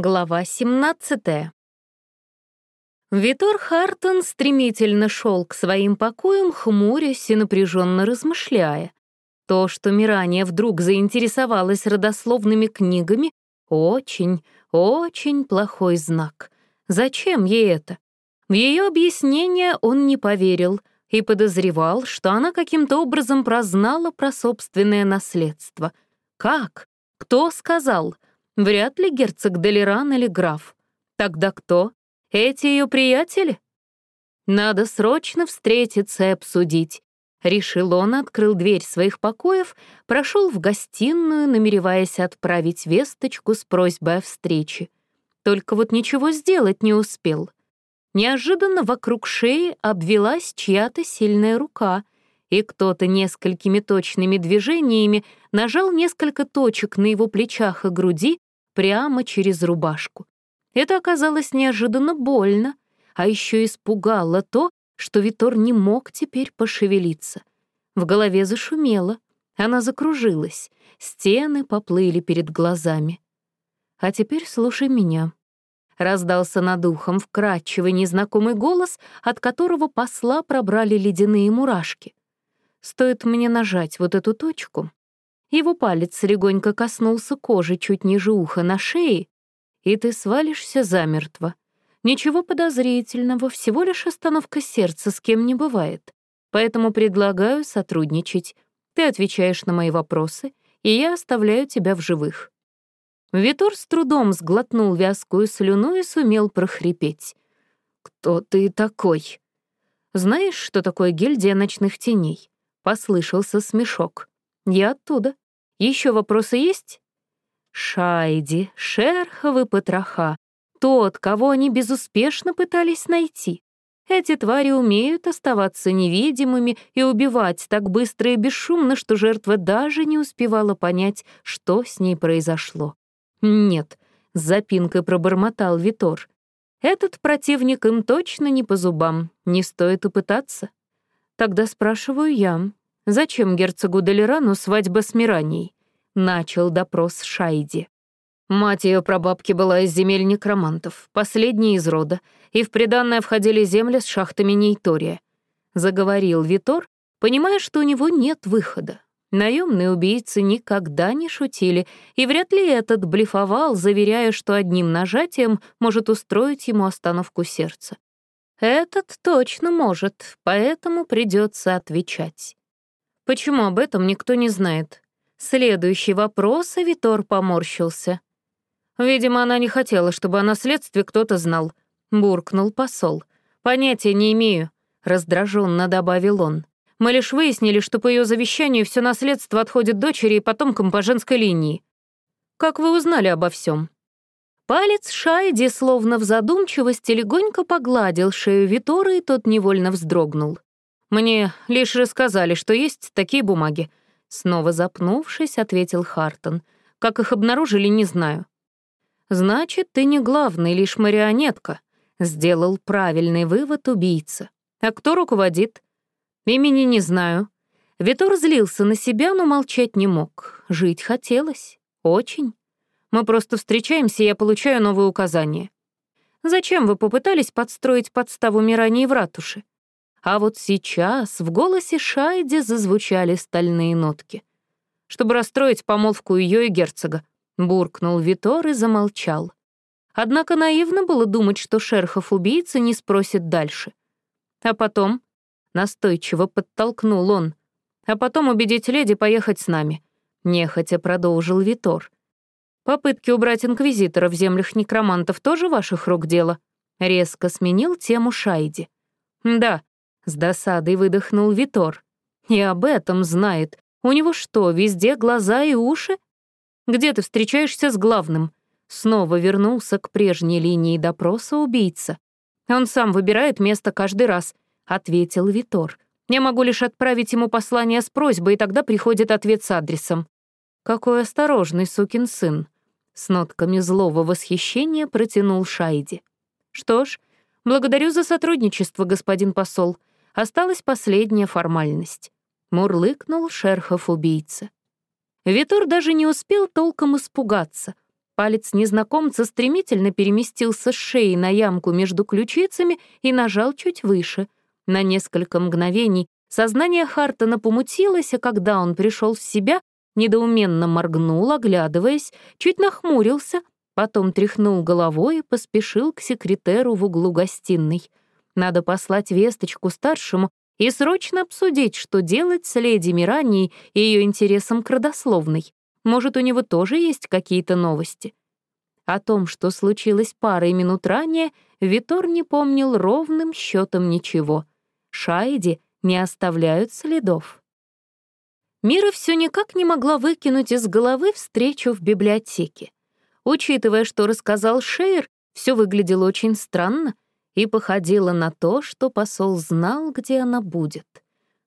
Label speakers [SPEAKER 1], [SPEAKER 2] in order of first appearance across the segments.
[SPEAKER 1] Глава 17. Витор Хартон стремительно шел к своим покоям, хмурясь и напряженно размышляя. То, что Мирания вдруг заинтересовалась родословными книгами, очень, очень плохой знак. Зачем ей это? В ее объяснение он не поверил и подозревал, что она каким-то образом прознала про собственное наследство. Как? Кто сказал — Вряд ли герцог Делеран или граф. Тогда кто? Эти ее приятели? Надо срочно встретиться и обсудить. Решил он, открыл дверь своих покоев, прошел в гостиную, намереваясь отправить весточку с просьбой о встрече. Только вот ничего сделать не успел. Неожиданно вокруг шеи обвелась чья-то сильная рука, и кто-то несколькими точными движениями нажал несколько точек на его плечах и груди, прямо через рубашку. Это оказалось неожиданно больно, а еще испугало то, что Витор не мог теперь пошевелиться. В голове зашумело, она закружилась, стены поплыли перед глазами. «А теперь слушай меня», — раздался над ухом вкрадчивый незнакомый голос, от которого посла пробрали ледяные мурашки. «Стоит мне нажать вот эту точку, его палец легонько коснулся кожи чуть ниже уха на шее, и ты свалишься замертво. Ничего подозрительного, всего лишь остановка сердца с кем не бывает. Поэтому предлагаю сотрудничать. Ты отвечаешь на мои вопросы, и я оставляю тебя в живых». Витор с трудом сглотнул вязкую слюну и сумел прохрипеть. «Кто ты такой?» «Знаешь, что такое гильдия ночных теней?» Послышался смешок. Я оттуда. Еще вопросы есть? Шайди, шерховы потроха. Тот, кого они безуспешно пытались найти. Эти твари умеют оставаться невидимыми и убивать так быстро и бесшумно, что жертва даже не успевала понять, что с ней произошло. «Нет», — с запинкой пробормотал Витор. «Этот противник им точно не по зубам, не стоит и пытаться». Тогда спрашиваю я, Зачем герцогу Делерану свадьба с Миранией? Начал допрос Шайди. Мать ее прабабки была из земель некромантов, последняя из рода, и в приданное входили земли с шахтами Нейтория. Заговорил Витор, понимая, что у него нет выхода. Наемные убийцы никогда не шутили, и вряд ли этот блефовал, заверяя, что одним нажатием может устроить ему остановку сердца. Этот точно может, поэтому придется отвечать. Почему об этом никто не знает? Следующий вопрос, и Витор поморщился. Видимо, она не хотела, чтобы о наследстве кто-то знал. Буркнул посол. Понятия не имею, раздраженно добавил он. Мы лишь выяснили, что по ее завещанию все наследство отходит дочери и потомкам по женской линии. Как вы узнали обо всем? Палец Шайди, словно в задумчивости, легонько погладил шею Витора, и тот невольно вздрогнул. «Мне лишь рассказали, что есть такие бумаги». Снова запнувшись, ответил Хартон. «Как их обнаружили, не знаю». «Значит, ты не главный, лишь марионетка», — сделал правильный вывод убийца. «А кто руководит?» «Имени не знаю». Витор злился на себя, но молчать не мог. Жить хотелось. Очень. Мы просто встречаемся, и я получаю новые указания. Зачем вы попытались подстроить подставу Мирании в ратуше? А вот сейчас в голосе Шайди зазвучали стальные нотки. Чтобы расстроить помолвку ее и герцога, буркнул Витор и замолчал. Однако наивно было думать, что Шерхов убийца не спросит дальше. А потом, настойчиво подтолкнул он, а потом убедить леди поехать с нами. Нехотя продолжил Витор. Попытки убрать инквизитора в землях некромантов тоже ваших рук дело? Резко сменил тему Шайди. Да, с досадой выдохнул Витор. И об этом знает. У него что, везде глаза и уши? Где ты встречаешься с главным? Снова вернулся к прежней линии допроса убийца. Он сам выбирает место каждый раз, ответил Витор. Я могу лишь отправить ему послание с просьбой, и тогда приходит ответ с адресом. Какой осторожный сукин сын. С нотками злого восхищения протянул Шайди. Что ж, благодарю за сотрудничество, господин посол. Осталась последняя формальность. Мурлыкнул шерхов убийца. Витор даже не успел толком испугаться. Палец незнакомца стремительно переместился с шеи на ямку между ключицами и нажал чуть выше. На несколько мгновений сознание Хартона помутилось, а когда он пришел в себя, недоуменно моргнул, оглядываясь, чуть нахмурился, потом тряхнул головой и поспешил к секретеру в углу гостиной. Надо послать весточку старшему и срочно обсудить, что делать с леди Миранией и ее интересом к родословной. Может, у него тоже есть какие-то новости? О том, что случилось парой минут ранее, Витор не помнил ровным счетом ничего. Шайди не оставляют следов. Мира все никак не могла выкинуть из головы встречу в библиотеке. Учитывая, что рассказал Шейр, все выглядело очень странно и походило на то, что посол знал, где она будет.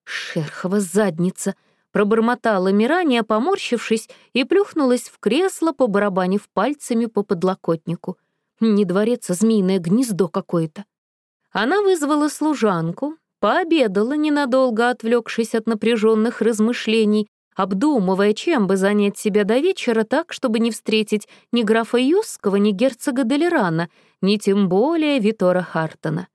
[SPEAKER 1] Шерхова задница — Пробормотала Мирания, поморщившись, и плюхнулась в кресло, побарабанив пальцами по подлокотнику. Не дворец, а змеиное гнездо какое-то. Она вызвала служанку, пообедала, ненадолго отвлекшись от напряженных размышлений, обдумывая, чем бы занять себя до вечера так, чтобы не встретить ни графа Юсского, ни герцога Делерана, ни тем более Витора Хартона.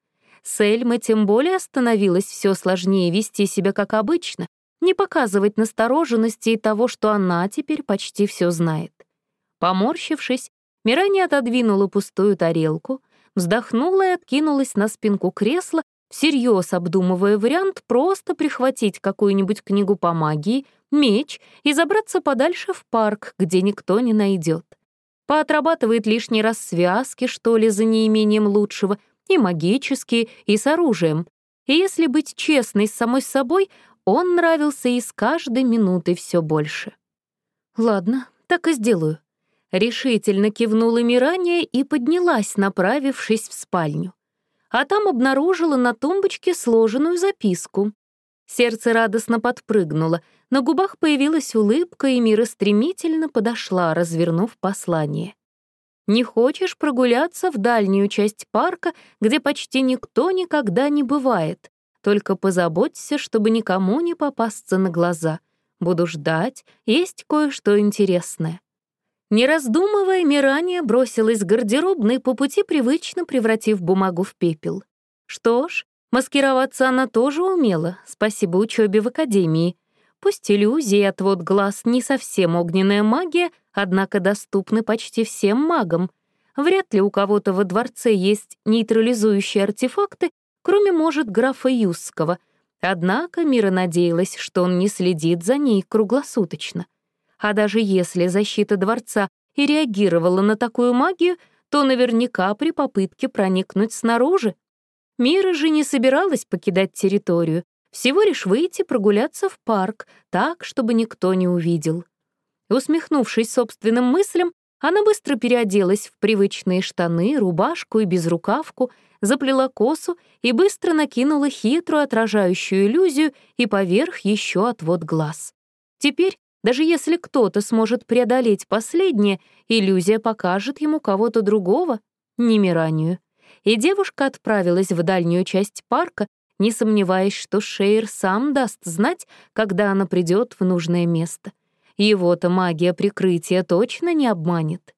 [SPEAKER 1] С Эльмой тем более становилось все сложнее вести себя как обычно, не показывать настороженности и того, что она теперь почти все знает. Поморщившись, Мирани отодвинула пустую тарелку, вздохнула и откинулась на спинку кресла, всерьез обдумывая вариант просто прихватить какую-нибудь книгу по магии, меч и забраться подальше в парк, где никто не найдет. Поотрабатывает лишний раз связки, что ли, за неимением лучшего, и магические, и с оружием. И если быть честной с самой собой, он нравился и с каждой минутой все больше. «Ладно, так и сделаю». Решительно кивнула Мирания и поднялась, направившись в спальню. А там обнаружила на тумбочке сложенную записку. Сердце радостно подпрыгнуло, на губах появилась улыбка, и Мира стремительно подошла, развернув послание. «Не хочешь прогуляться в дальнюю часть парка, где почти никто никогда не бывает? Только позаботься, чтобы никому не попасться на глаза. Буду ждать, есть кое-что интересное». Не раздумывая, Мирания бросилась в гардеробной, по пути привычно превратив бумагу в пепел. Что ж, маскироваться она тоже умела, спасибо учебе в академии. Пусть иллюзии и отвод глаз не совсем огненная магия, однако доступны почти всем магам. Вряд ли у кого-то во дворце есть нейтрализующие артефакты, кроме, может, графа Юсского. Однако Мира надеялась, что он не следит за ней круглосуточно. А даже если защита дворца и реагировала на такую магию, то наверняка при попытке проникнуть снаружи. Мира же не собиралась покидать территорию, всего лишь выйти прогуляться в парк, так, чтобы никто не увидел. Усмехнувшись собственным мыслям, она быстро переоделась в привычные штаны, рубашку и безрукавку заплела косу и быстро накинула хитрую отражающую иллюзию и поверх еще отвод глаз. Теперь, даже если кто-то сможет преодолеть последнее, иллюзия покажет ему кого-то другого, не Миранию. И девушка отправилась в дальнюю часть парка, не сомневаясь, что Шейр сам даст знать, когда она придет в нужное место. Его-то магия прикрытия точно не обманет.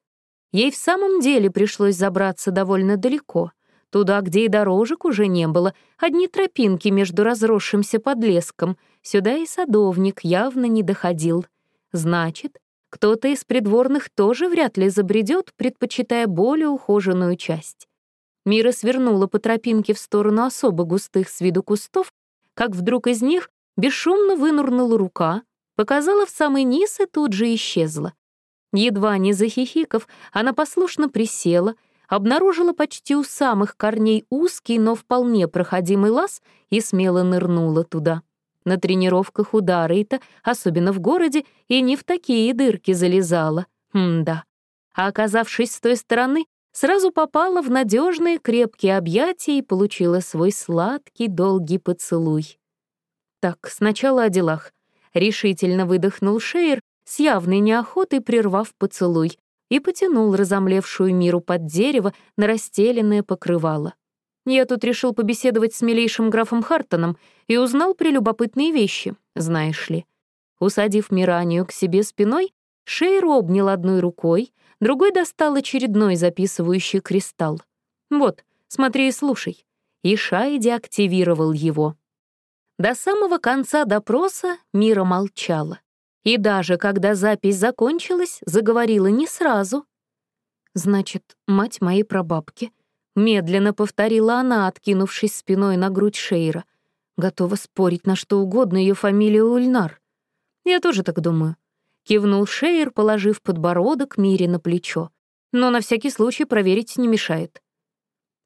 [SPEAKER 1] Ей в самом деле пришлось забраться довольно далеко туда, где и дорожек уже не было, одни тропинки между разросшимся подлеском. Сюда и садовник явно не доходил. Значит, кто-то из придворных тоже вряд ли забредет, предпочитая более ухоженную часть. Мира свернула по тропинке в сторону особо густых с виду кустов, как вдруг из них бесшумно вынурнула рука, показала в самый низ и тут же исчезла. Едва не захихиков, она послушно присела — обнаружила почти у самых корней узкий, но вполне проходимый лаз и смело нырнула туда. На тренировках у Дарейта, особенно в городе, и не в такие дырки залезала. М-да. А оказавшись с той стороны, сразу попала в надежные крепкие объятия и получила свой сладкий долгий поцелуй. Так, сначала о делах. Решительно выдохнул Шейр, с явной неохотой прервав поцелуй, и потянул разомлевшую миру под дерево на расстеленное покрывало. Я тут решил побеседовать с милейшим графом Хартоном и узнал прелюбопытные вещи, знаешь ли. Усадив Миранию к себе спиной, Шейр обнял одной рукой, другой достал очередной записывающий кристалл. «Вот, смотри и слушай». И Шайди активировал его. До самого конца допроса Мира молчала. И даже когда запись закончилась, заговорила не сразу. «Значит, мать моей прабабки», — медленно повторила она, откинувшись спиной на грудь Шейра. Готова спорить на что угодно ее фамилия Ульнар. «Я тоже так думаю», — кивнул Шейр, положив подбородок Мире на плечо. «Но на всякий случай проверить не мешает».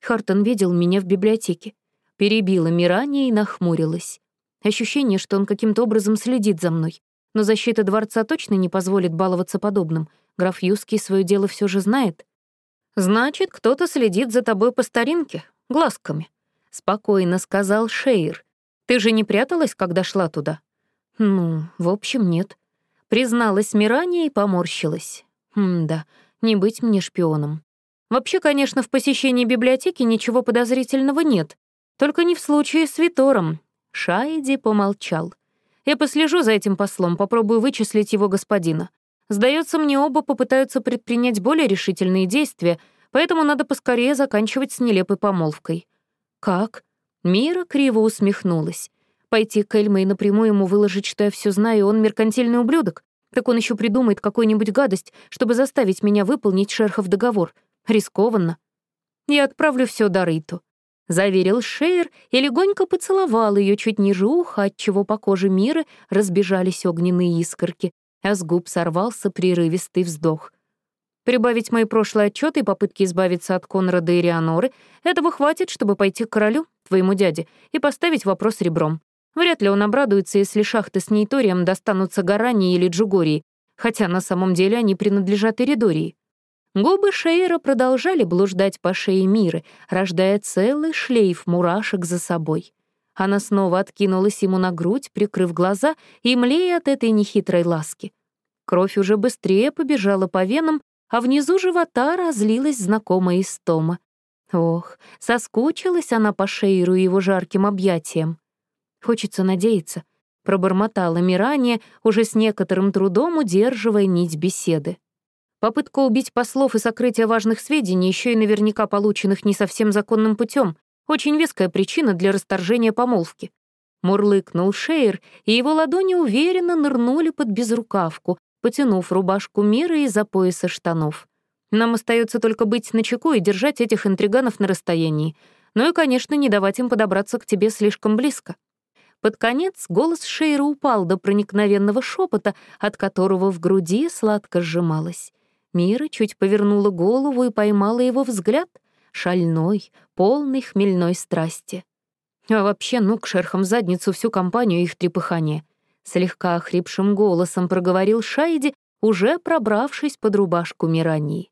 [SPEAKER 1] Хартон видел меня в библиотеке. Перебила Мирания и нахмурилась. Ощущение, что он каким-то образом следит за мной. Но защита дворца точно не позволит баловаться подобным. Граф Юский свое дело все же знает. «Значит, кто-то следит за тобой по старинке, глазками», — спокойно сказал Шейр. «Ты же не пряталась, когда шла туда?» «Ну, в общем, нет». Призналась Мирания и поморщилась. «Хм, да, не быть мне шпионом. Вообще, конечно, в посещении библиотеки ничего подозрительного нет. Только не в случае с Витором. Шайди помолчал. Я послежу за этим послом, попробую вычислить его господина. Сдается мне, оба попытаются предпринять более решительные действия, поэтому надо поскорее заканчивать с нелепой помолвкой. Как? Мира криво усмехнулась. Пойти к Эльме и напрямую ему выложить, что я все знаю, он меркантильный ублюдок? Так он еще придумает какую-нибудь гадость, чтобы заставить меня выполнить шерхов договор. Рискованно. Я отправлю все Дариту. Заверил Шейр и легонько поцеловал ее чуть ниже уха, отчего по коже Миры разбежались огненные искорки, а с губ сорвался прерывистый вздох. Прибавить мои прошлые отчеты и попытки избавиться от Конрада и Рианоры — этого хватит, чтобы пойти к королю, твоему дяде, и поставить вопрос ребром. Вряд ли он обрадуется, если шахты с Нейторием достанутся Гарани или Джугории, хотя на самом деле они принадлежат Эридории. Губы Шейра продолжали блуждать по шее Миры, рождая целый шлейф мурашек за собой. Она снова откинулась ему на грудь, прикрыв глаза и млея от этой нехитрой ласки. Кровь уже быстрее побежала по венам, а внизу живота разлилась знакомая истома. Ох, соскучилась она по Шейру его жарким объятиям. Хочется надеяться, пробормотала Мирания, уже с некоторым трудом удерживая нить беседы. Попытка убить послов и сокрытие важных сведений, еще и наверняка полученных не совсем законным путем, очень веская причина для расторжения помолвки. Мурлыкнул Шейр, и его ладони уверенно нырнули под безрукавку, потянув рубашку Мира из-за пояса штанов. Нам остается только быть начеку и держать этих интриганов на расстоянии. Ну и, конечно, не давать им подобраться к тебе слишком близко. Под конец голос Шейра упал до проникновенного шепота, от которого в груди сладко сжималось. Мира чуть повернула голову и поймала его взгляд, шальной, полный хмельной страсти. А вообще, ну, к шерхам задницу всю компанию их трепыхание. Слегка охрипшим голосом проговорил Шайди, уже пробравшись под рубашку Мирании.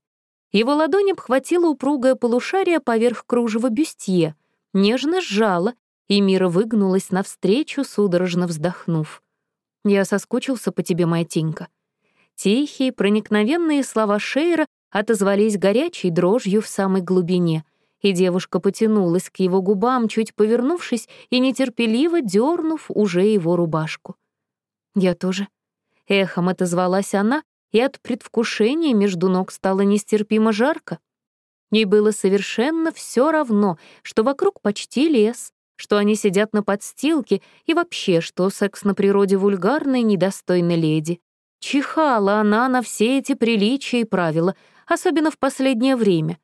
[SPEAKER 1] Его ладонь обхватила упругое полушарие поверх кружева бюстье, нежно сжала, и Мира выгнулась навстречу, судорожно вздохнув. «Я соскучился по тебе, моя Тинька», Тихие, проникновенные слова Шейра отозвались горячей дрожью в самой глубине, и девушка потянулась к его губам, чуть повернувшись и нетерпеливо дернув уже его рубашку. «Я тоже». Эхом отозвалась она, и от предвкушения между ног стало нестерпимо жарко. Ей было совершенно все равно, что вокруг почти лес, что они сидят на подстилке и вообще, что секс на природе вульгарной, недостойной леди. Чихала она на все эти приличия и правила, особенно в последнее время.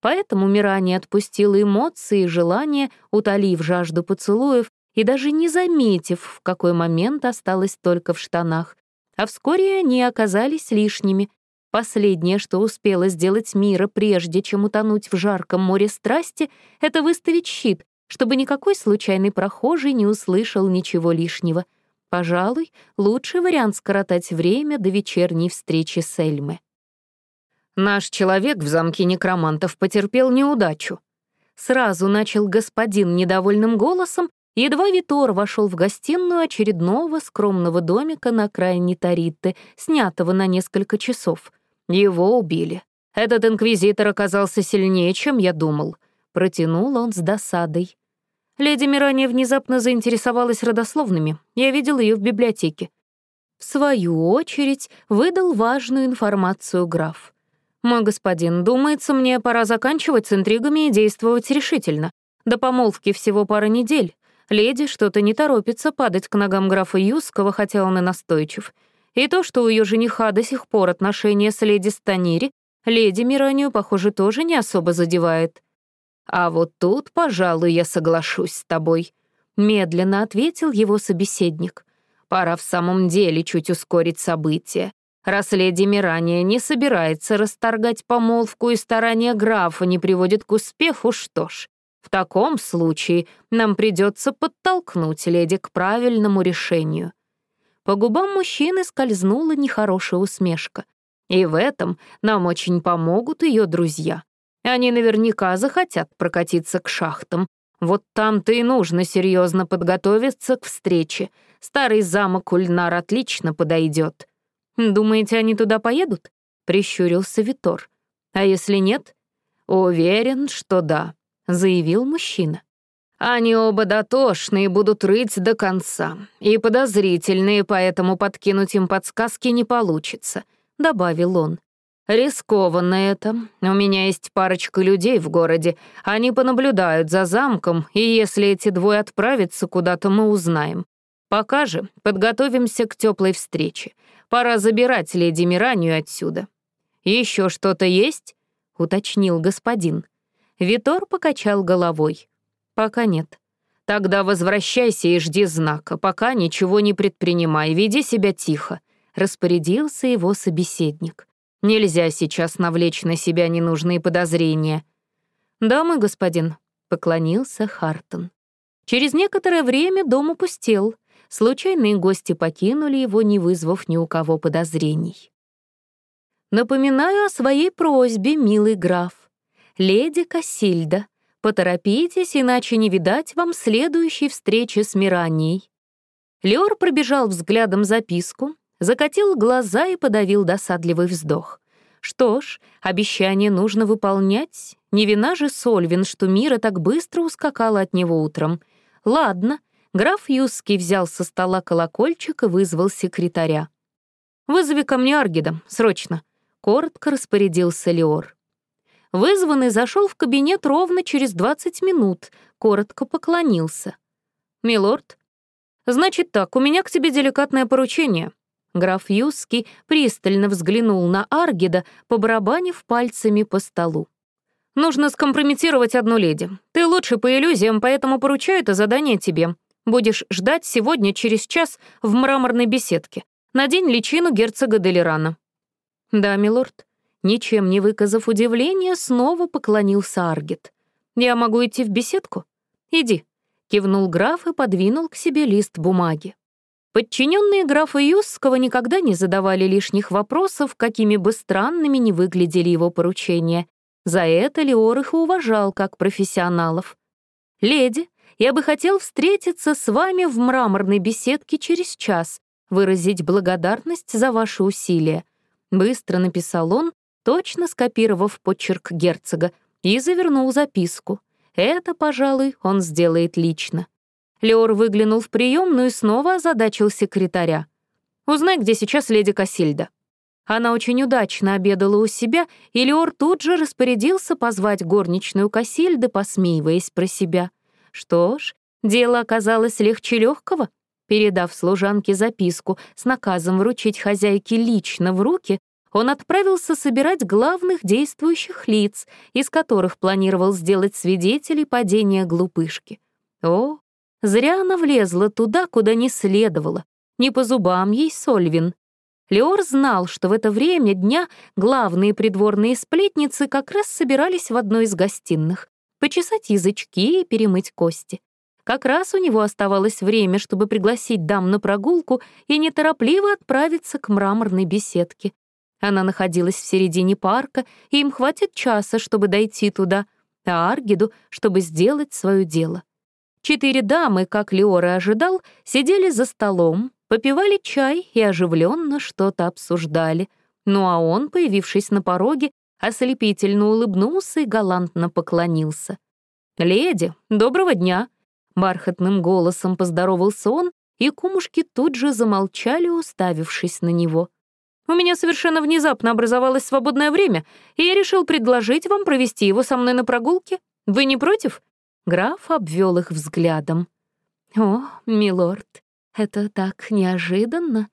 [SPEAKER 1] Поэтому Мирани отпустила эмоции и желания, утолив жажду поцелуев и даже не заметив, в какой момент осталась только в штанах. А вскоре они оказались лишними. Последнее, что успела сделать Мира, прежде чем утонуть в жарком море страсти, это выставить щит, чтобы никакой случайный прохожий не услышал ничего лишнего — Пожалуй, лучший вариант скоротать время до вечерней встречи с Эльмы. Наш человек в замке некромантов потерпел неудачу. Сразу начал господин недовольным голосом, едва Витор вошел в гостиную очередного скромного домика на окраине Тариты, снятого на несколько часов. Его убили. Этот инквизитор оказался сильнее, чем я думал. Протянул он с досадой. Леди Мирания внезапно заинтересовалась родословными. Я видел ее в библиотеке. В свою очередь выдал важную информацию граф. «Мой господин, думается, мне пора заканчивать с интригами и действовать решительно. До помолвки всего пара недель. Леди что-то не торопится падать к ногам графа Юского, хотя он и настойчив. И то, что у ее жениха до сих пор отношения с леди Станири, леди Миранию, похоже, тоже не особо задевает. А вот тут, пожалуй, я соглашусь с тобой», — медленно ответил его собеседник. «Пора в самом деле чуть ускорить события. Раз леди Мирания не собирается расторгать помолвку и старания графа не приводит к успеху, что ж, в таком случае нам придется подтолкнуть леди к правильному решению. По губам мужчины скользнула нехорошая усмешка. И в этом нам очень помогут ее друзья. Они наверняка захотят прокатиться к шахтам. Вот там-то и нужно серьезно подготовиться к встрече. Старый замок Ульнар отлично подойдет. «Думаете, они туда поедут?» — прищурился Витор. «А если нет?» «Уверен, что да», — заявил мужчина. «Они оба дотошные будут рыть до конца, и подозрительные, поэтому подкинуть им подсказки не получится», — добавил он. «Рискованно это. У меня есть парочка людей в городе. Они понаблюдают за замком, и если эти двое отправятся куда-то, мы узнаем. Пока же подготовимся к теплой встрече. Пора забирать леди Миранию отсюда. Еще что-то есть?» — уточнил господин. Витор покачал головой. «Пока нет. Тогда возвращайся и жди знака, пока ничего не предпринимай, веди себя тихо», — распорядился его собеседник. «Нельзя сейчас навлечь на себя ненужные подозрения». «Да, мой господин», — поклонился Хартон. Через некоторое время дом опустел. Случайные гости покинули его, не вызвав ни у кого подозрений. «Напоминаю о своей просьбе, милый граф. Леди Кассильда, поторопитесь, иначе не видать вам следующей встречи с Миранией». Леор пробежал взглядом записку, закатил глаза и подавил досадливый вздох. Что ж, обещание нужно выполнять. Не вина же Сольвин, что Мира так быстро ускакала от него утром. Ладно, Граф Юский взял со стола колокольчик и вызвал секретаря. «Вызови ко мне Аргида, срочно», — коротко распорядился Леор. Вызванный зашел в кабинет ровно через 20 минут, коротко поклонился. «Милорд?» «Значит так, у меня к тебе деликатное поручение». Граф Юский пристально взглянул на Аргида, побарабанив пальцами по столу. «Нужно скомпрометировать одну леди. Ты лучше по иллюзиям, поэтому поручаю это задание тебе. Будешь ждать сегодня через час в мраморной беседке. Надень личину герцога Делирана». «Да, милорд». Ничем не выказав удивления, снова поклонился Аргет. «Я могу идти в беседку?» «Иди», — кивнул граф и подвинул к себе лист бумаги. Подчиненные графа Юсского никогда не задавали лишних вопросов, какими бы странными ни выглядели его поручения. За это Леор их уважал как профессионалов. Леди, я бы хотел встретиться с вами в мраморной беседке через час, выразить благодарность за ваши усилия». Быстро написал он, точно скопировав почерк герцога, и завернул записку. Это, пожалуй, он сделает лично. Леор выглянул в приемную и снова озадачил секретаря. «Узнай, где сейчас леди Кассильда». Она очень удачно обедала у себя, и Леор тут же распорядился позвать горничную Кассильды, посмеиваясь про себя — что ж, дело оказалось легче легкого. Передав служанке записку с наказом вручить хозяйке лично в руки, он отправился собирать главных действующих лиц, из которых планировал сделать свидетелей падения глупышки. О, зря она влезла туда, куда не следовало. Не по зубам ей Сольвин. Леор знал, что в это время дня главные придворные сплетницы как раз собирались в одной из гостиных почесать язычки и перемыть кости. Как раз у него оставалось время, чтобы пригласить дам на прогулку и неторопливо отправиться к мраморной беседке. Она находилась в середине парка, и им хватит часа, чтобы дойти туда, а Аргиду, чтобы сделать свое дело. Четыре дамы, как Леора ожидал, сидели за столом, попивали чай и оживленно что-то обсуждали. Ну а он, появившись на пороге, ослепительно улыбнулся и галантно поклонился. «Леди, доброго дня!» Бархатным голосом поздоровался он, и кумушки тут же замолчали, уставившись на него. У меня совершенно внезапно образовалось свободное время, и я решил предложить вам провести его со мной на прогулке. Вы не против?» Граф обвел их взглядом. «О, милорд, это так неожиданно!»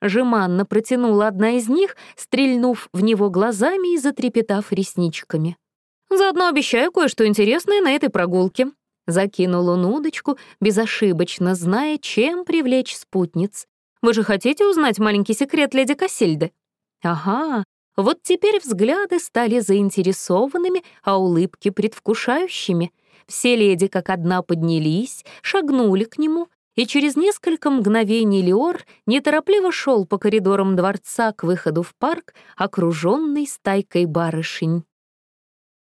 [SPEAKER 1] Жеманно протянула одна из них, стрельнув в него глазами и затрепетав ресничками. «Заодно обещаю кое-что интересное на этой прогулке», Закинул он удочку, безошибочно зная, чем привлечь спутниц. «Вы же хотите узнать маленький секрет леди Кассельды?» «Ага, вот теперь взгляды стали заинтересованными, а улыбки предвкушающими. Все леди как одна поднялись, шагнули к нему, и через несколько мгновений Леор неторопливо шел по коридорам дворца к выходу в парк, окруженный стайкой барышень.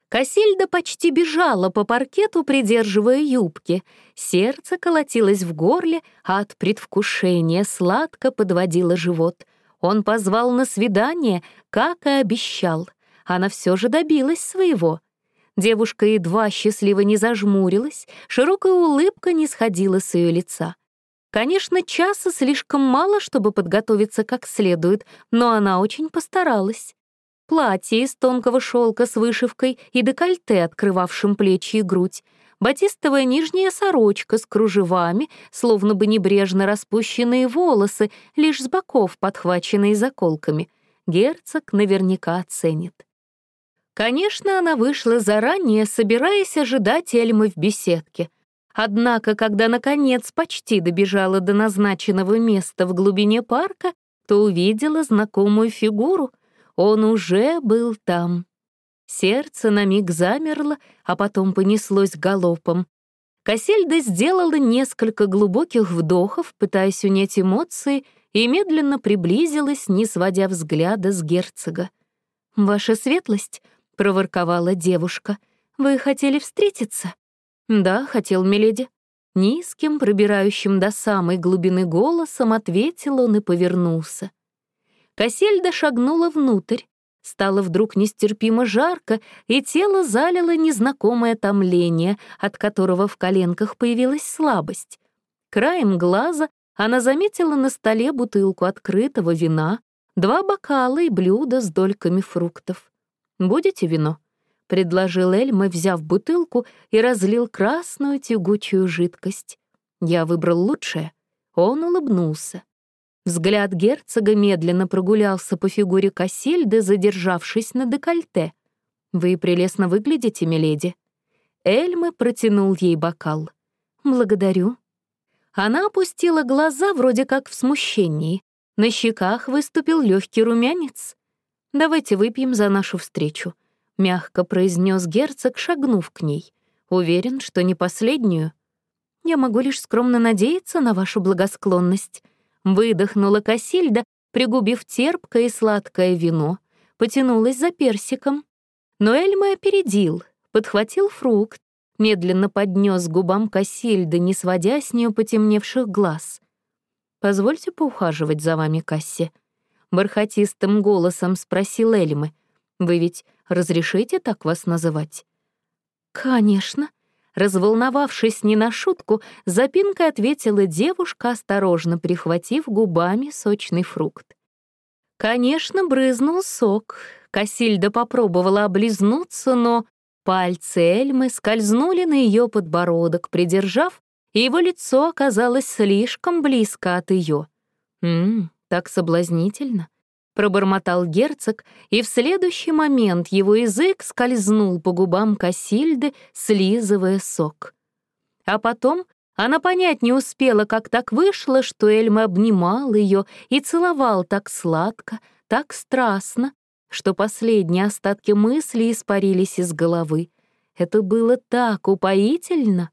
[SPEAKER 1] Касильда почти бежала по паркету, придерживая юбки. Сердце колотилось в горле, а от предвкушения сладко подводило живот. Он позвал на свидание, как и обещал. Она все же добилась своего. Девушка едва счастливо не зажмурилась, широкая улыбка не сходила с ее лица. Конечно, часа слишком мало, чтобы подготовиться как следует, но она очень постаралась платье из тонкого шелка с вышивкой и декольте, открывавшим плечи и грудь, батистовая нижняя сорочка с кружевами, словно бы небрежно распущенные волосы, лишь с боков подхваченные заколками. Герцог наверняка оценит. Конечно, она вышла заранее, собираясь ожидать Эльмы в беседке. Однако, когда, наконец, почти добежала до назначенного места в глубине парка, то увидела знакомую фигуру — он уже был там. Сердце на миг замерло, а потом понеслось галопом. Кассельда сделала несколько глубоких вдохов, пытаясь унять эмоции, и медленно приблизилась, не сводя взгляда с герцога. «Ваша светлость», — проворковала девушка, — «вы хотели встретиться?» «Да, хотел, миледи». Низким, пробирающим до самой глубины голосом ответил он и повернулся. Кассельда шагнула внутрь. Стало вдруг нестерпимо жарко, и тело залило незнакомое томление, от которого в коленках появилась слабость. Краем глаза она заметила на столе бутылку открытого вина, два бокала и блюдо с дольками фруктов. «Будете вино?» — предложил Эльма, взяв бутылку и разлил красную тягучую жидкость. Я выбрал лучшее. Он улыбнулся. Взгляд герцога медленно прогулялся по фигуре Кассельды, задержавшись на декольте. «Вы прелестно выглядите, миледи». Эльмы протянул ей бокал. «Благодарю». Она опустила глаза вроде как в смущении. На щеках выступил легкий румянец. «Давайте выпьем за нашу встречу», — мягко произнес герцог, шагнув к ней. «Уверен, что не последнюю. Я могу лишь скромно надеяться на вашу благосклонность», Выдохнула Касильда, пригубив терпкое и сладкое вино, потянулась за персиком. Но Эльма опередил, подхватил фрукт, медленно поднес губам Кассильды, не сводя с нее потемневших глаз. «Позвольте поухаживать за вами, Касси», — бархатистым голосом спросил Эльмы. «Вы ведь разрешите так вас называть?» «Конечно», Разволновавшись не на шутку, запинкой ответила девушка, осторожно прихватив губами сочный фрукт. Конечно, брызнул сок. Касильда попробовала облизнуться, но пальцы Эльмы скользнули на ее подбородок, придержав, и его лицо оказалось слишком близко от ее. «Ммм, так соблазнительно», Пробормотал герцог, и в следующий момент его язык скользнул по губам Касильды, слизывая сок. А потом она понять не успела, как так вышло, что Эльма обнимал ее и целовал так сладко, так страстно, что последние остатки мысли испарились из головы. Это было так упоительно.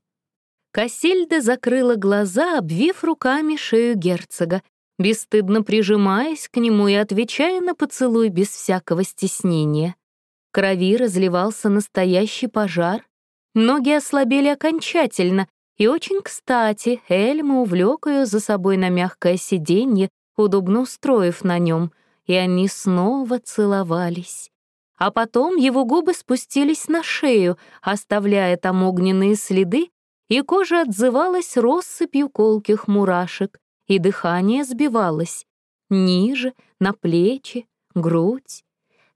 [SPEAKER 1] Кассельда закрыла глаза, обвив руками шею герцога, бесстыдно прижимаясь к нему и отвечая на поцелуй без всякого стеснения. В крови разливался настоящий пожар. Ноги ослабели окончательно, и очень кстати Эльма увлек ее за собой на мягкое сиденье, удобно устроив на нем, и они снова целовались. А потом его губы спустились на шею, оставляя там огненные следы, и кожа отзывалась россыпью колких мурашек и дыхание сбивалось. ниже, на плечи, грудь.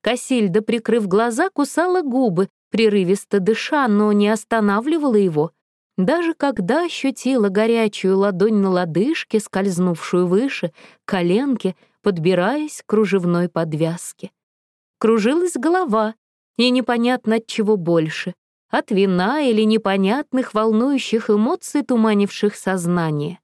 [SPEAKER 1] Касильда, прикрыв глаза, кусала губы, прерывисто дыша, но не останавливала его. Даже когда ощутила горячую ладонь на лодыжке, скользнувшую выше, коленки, подбираясь к кружевной подвязке. Кружилась голова, и непонятно от чего больше — от вина или непонятных волнующих эмоций, туманивших сознание.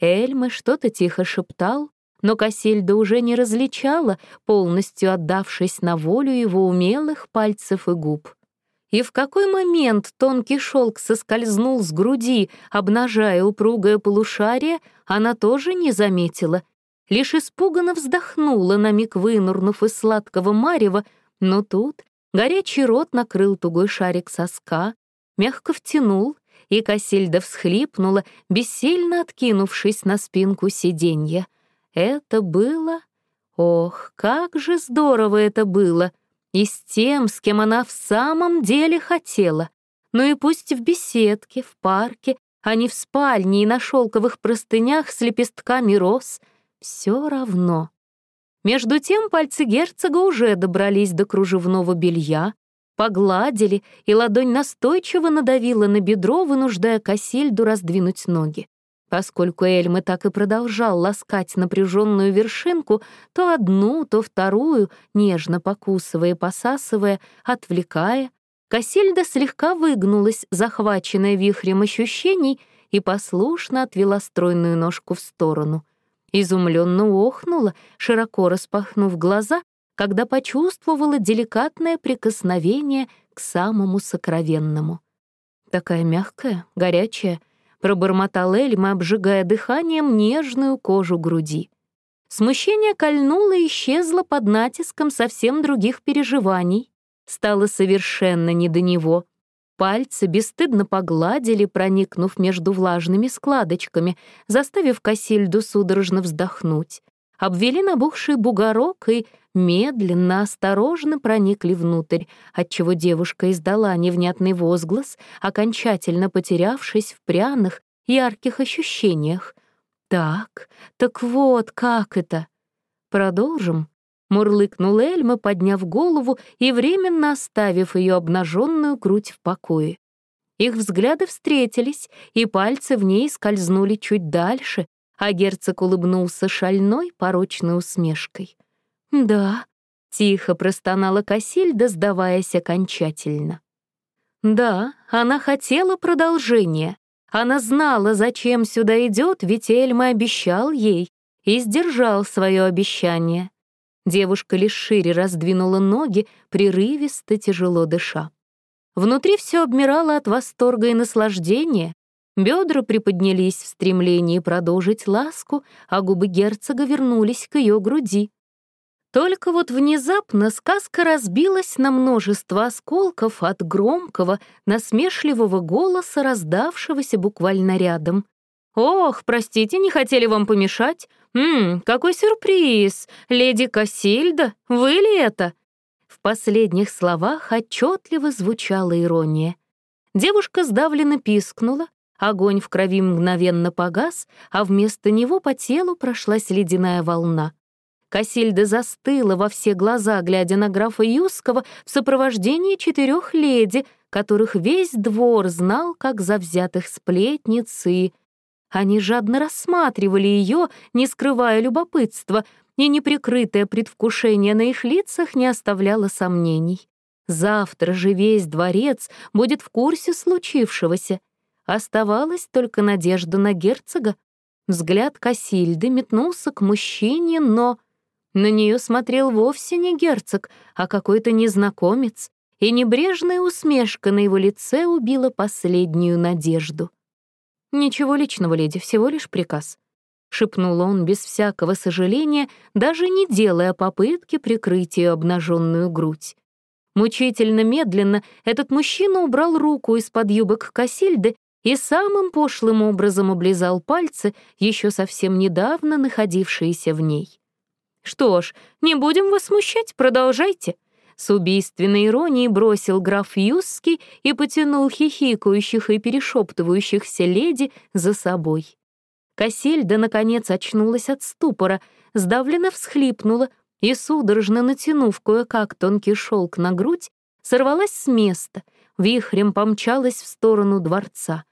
[SPEAKER 1] Эльмы что-то тихо шептал, но Кассильда уже не различала, полностью отдавшись на волю его умелых пальцев и губ. И в какой момент тонкий шелк соскользнул с груди, обнажая упругое полушарие, она тоже не заметила. Лишь испуганно вздохнула, на миг вынурнув из сладкого марева, но тут горячий рот накрыл тугой шарик соска, мягко втянул, и Кассильда всхлипнула, бессильно откинувшись на спинку сиденья. Это было... Ох, как же здорово это было! И с тем, с кем она в самом деле хотела. Ну и пусть в беседке, в парке, а не в спальне и на шелковых простынях с лепестками роз, все равно. Между тем пальцы герцога уже добрались до кружевного белья, погладили, и ладонь настойчиво надавила на бедро, вынуждая Кассильду раздвинуть ноги. Поскольку Эльмы так и продолжал ласкать напряженную вершинку, то одну, то вторую, нежно покусывая и посасывая, отвлекая, Кассильда слегка выгнулась, захваченная вихрем ощущений, и послушно отвела стройную ножку в сторону. Изумленно охнула, широко распахнув глаза, когда почувствовала деликатное прикосновение к самому сокровенному. Такая мягкая, горячая, пробормотал Эльма, обжигая дыханием нежную кожу груди. Смущение кольнуло и исчезло под натиском совсем других переживаний. Стало совершенно не до него. Пальцы бесстыдно погладили, проникнув между влажными складочками, заставив Кассильду судорожно вздохнуть. Обвели набухший бугорок и медленно, осторожно проникли внутрь, отчего девушка издала невнятный возглас, окончательно потерявшись в пряных, ярких ощущениях. «Так, так вот как это!» «Продолжим?» — мурлыкнул Эльма, подняв голову и временно оставив ее обнаженную грудь в покое. Их взгляды встретились, и пальцы в ней скользнули чуть дальше, а герцог улыбнулся шальной, порочной усмешкой. «Да», — тихо простонала Кассильда, сдаваясь окончательно. «Да, она хотела продолжения. Она знала, зачем сюда идет, ведь Эльма обещал ей и сдержал свое обещание». Девушка лишь шире раздвинула ноги, прерывисто тяжело дыша. Внутри все обмирало от восторга и наслаждения. Бедра приподнялись в стремлении продолжить ласку, а губы герцога вернулись к ее груди. Только вот внезапно сказка разбилась на множество осколков от громкого, насмешливого голоса, раздавшегося буквально рядом. «Ох, простите, не хотели вам помешать? Ммм, какой сюрприз! Леди Кассильда, вы ли это?» В последних словах отчетливо звучала ирония. Девушка сдавленно пискнула, огонь в крови мгновенно погас, а вместо него по телу прошлась ледяная волна. Касильда застыла во все глаза, глядя на графа Юского в сопровождении четырех леди, которых весь двор знал как завзятых сплетниц и... Они жадно рассматривали ее, не скрывая любопытства, и неприкрытое предвкушение на их лицах не оставляло сомнений. Завтра же весь дворец будет в курсе случившегося. Оставалась только надежда на герцога. Взгляд Касильды метнулся к мужчине, но... На нее смотрел вовсе не герцог, а какой-то незнакомец, и небрежная усмешка на его лице убила последнюю надежду. «Ничего личного, леди, всего лишь приказ», — шепнул он без всякого сожаления, даже не делая попытки прикрыть ее обнаженную грудь. Мучительно медленно этот мужчина убрал руку из-под юбок Касильды и самым пошлым образом облизал пальцы, еще совсем недавно находившиеся в ней. «Что ж, не будем вас смущать, продолжайте». С убийственной иронией бросил граф Юсский и потянул хихикающих и перешептывающихся леди за собой. Кассельда, наконец, очнулась от ступора, сдавленно всхлипнула и, судорожно натянув кое-как тонкий шелк на грудь, сорвалась с места, вихрем помчалась в сторону дворца.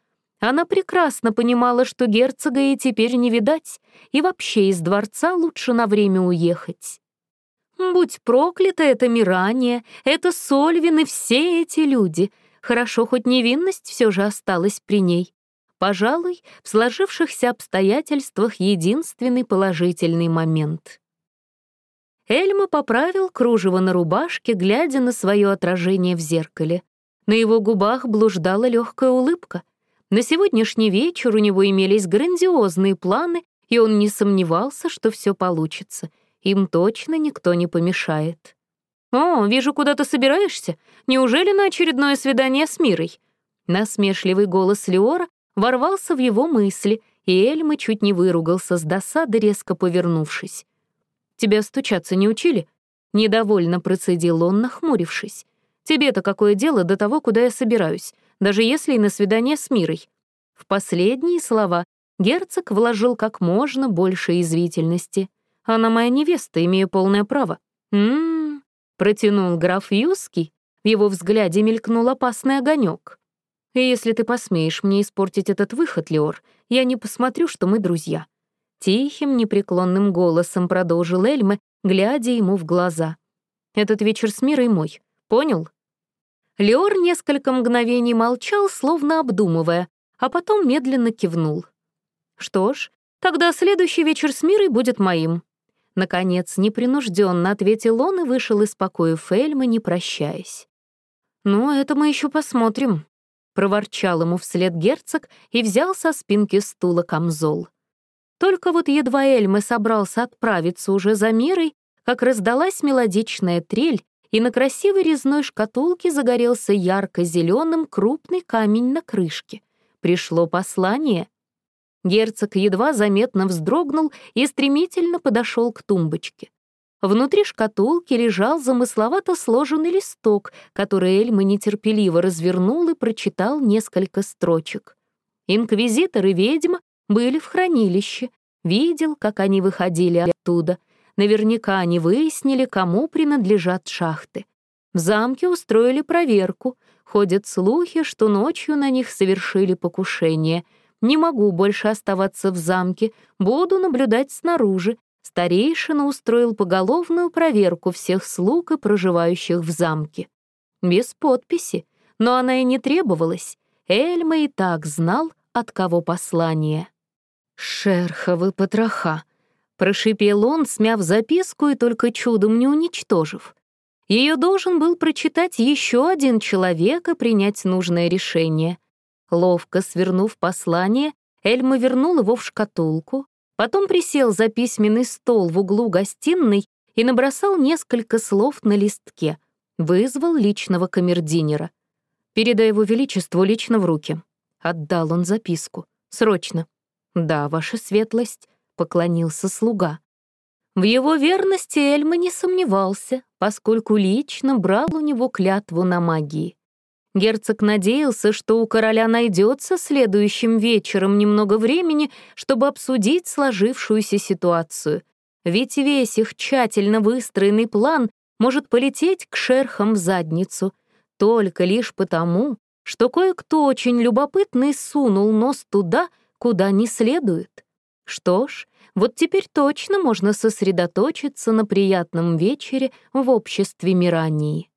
[SPEAKER 1] Она прекрасно понимала, что герцога ей теперь не видать, и вообще из дворца лучше на время уехать. Будь проклята это Мирания, это Сольвин и все эти люди. Хорошо, хоть невинность все же осталась при ней. Пожалуй, в сложившихся обстоятельствах единственный положительный момент. Эльма поправил кружево на рубашке, глядя на свое отражение в зеркале. На его губах блуждала легкая улыбка. На сегодняшний вечер у него имелись грандиозные планы, и он не сомневался, что все получится. Им точно никто не помешает. «О, вижу, куда ты собираешься. Неужели на очередное свидание с Мирой?» Насмешливый голос Леора ворвался в его мысли, и Эльма чуть не выругался с досады, резко повернувшись. Тебя стучаться не учили?» Недовольно процедил он, нахмурившись. «Тебе-то какое дело до того, куда я собираюсь, даже если и на свидание с Мирой?» В последние слова герцог вложил как можно больше извительности. «Она моя невеста, имею полное право». «М-м-м», протянул граф Юский, в его взгляде мелькнул опасный огонек. «И если ты посмеешь мне испортить этот выход, Леор, я не посмотрю, что мы друзья. Тихим, непреклонным голосом продолжил Эльме, глядя ему в глаза. «Этот вечер с Мирой мой. Понял?» Леор несколько мгновений молчал, словно обдумывая, а потом медленно кивнул. «Что ж, тогда следующий вечер с Мирой будет моим». Наконец, непринужденно ответил он и вышел из покоя Эльмы, не прощаясь. «Ну, это мы еще посмотрим», — проворчал ему вслед герцог и взял со спинки стула камзол. Только вот едва Эльмы собрался отправиться уже за мирой, как раздалась мелодичная трель, и на красивой резной шкатулке загорелся ярко-зеленым крупный камень на крышке. Пришло послание. Герцог едва заметно вздрогнул и стремительно подошел к тумбочке. Внутри шкатулки лежал замысловато сложенный листок, который Эльма нетерпеливо развернул и прочитал несколько строчек. Инквизитор и ведьма были в хранилище, видел, как они выходили оттуда. Наверняка они выяснили, кому принадлежат шахты. В замке устроили проверку. Ходят слухи, что ночью на них совершили покушение. Не могу больше оставаться в замке, буду наблюдать снаружи. Старейшина устроил поголовную проверку всех слуг и проживающих в замке. Без подписи, но она и не требовалась. Эльма и так знал, от кого послание. «Шерховы потроха», — прошипел он, смяв записку и только чудом не уничтожив. Ее должен был прочитать еще один человек и принять нужное решение. Ловко свернув послание, Эльма вернул его в шкатулку, потом присел за письменный стол в углу гостиной и набросал несколько слов на листке, вызвал личного камердинера. «Передай его величеству лично в руки». Отдал он записку. «Срочно». «Да, ваша светлость», — поклонился слуга. В его верности Эльма не сомневался, поскольку лично брал у него клятву на магии. Герцог надеялся, что у короля найдется следующим вечером немного времени, чтобы обсудить сложившуюся ситуацию. Ведь весь их тщательно выстроенный план может полететь к шерхам в задницу, только лишь потому, что кое-кто очень любопытный сунул нос туда, куда не следует. Что ж, вот теперь точно можно сосредоточиться на приятном вечере в обществе Мирании.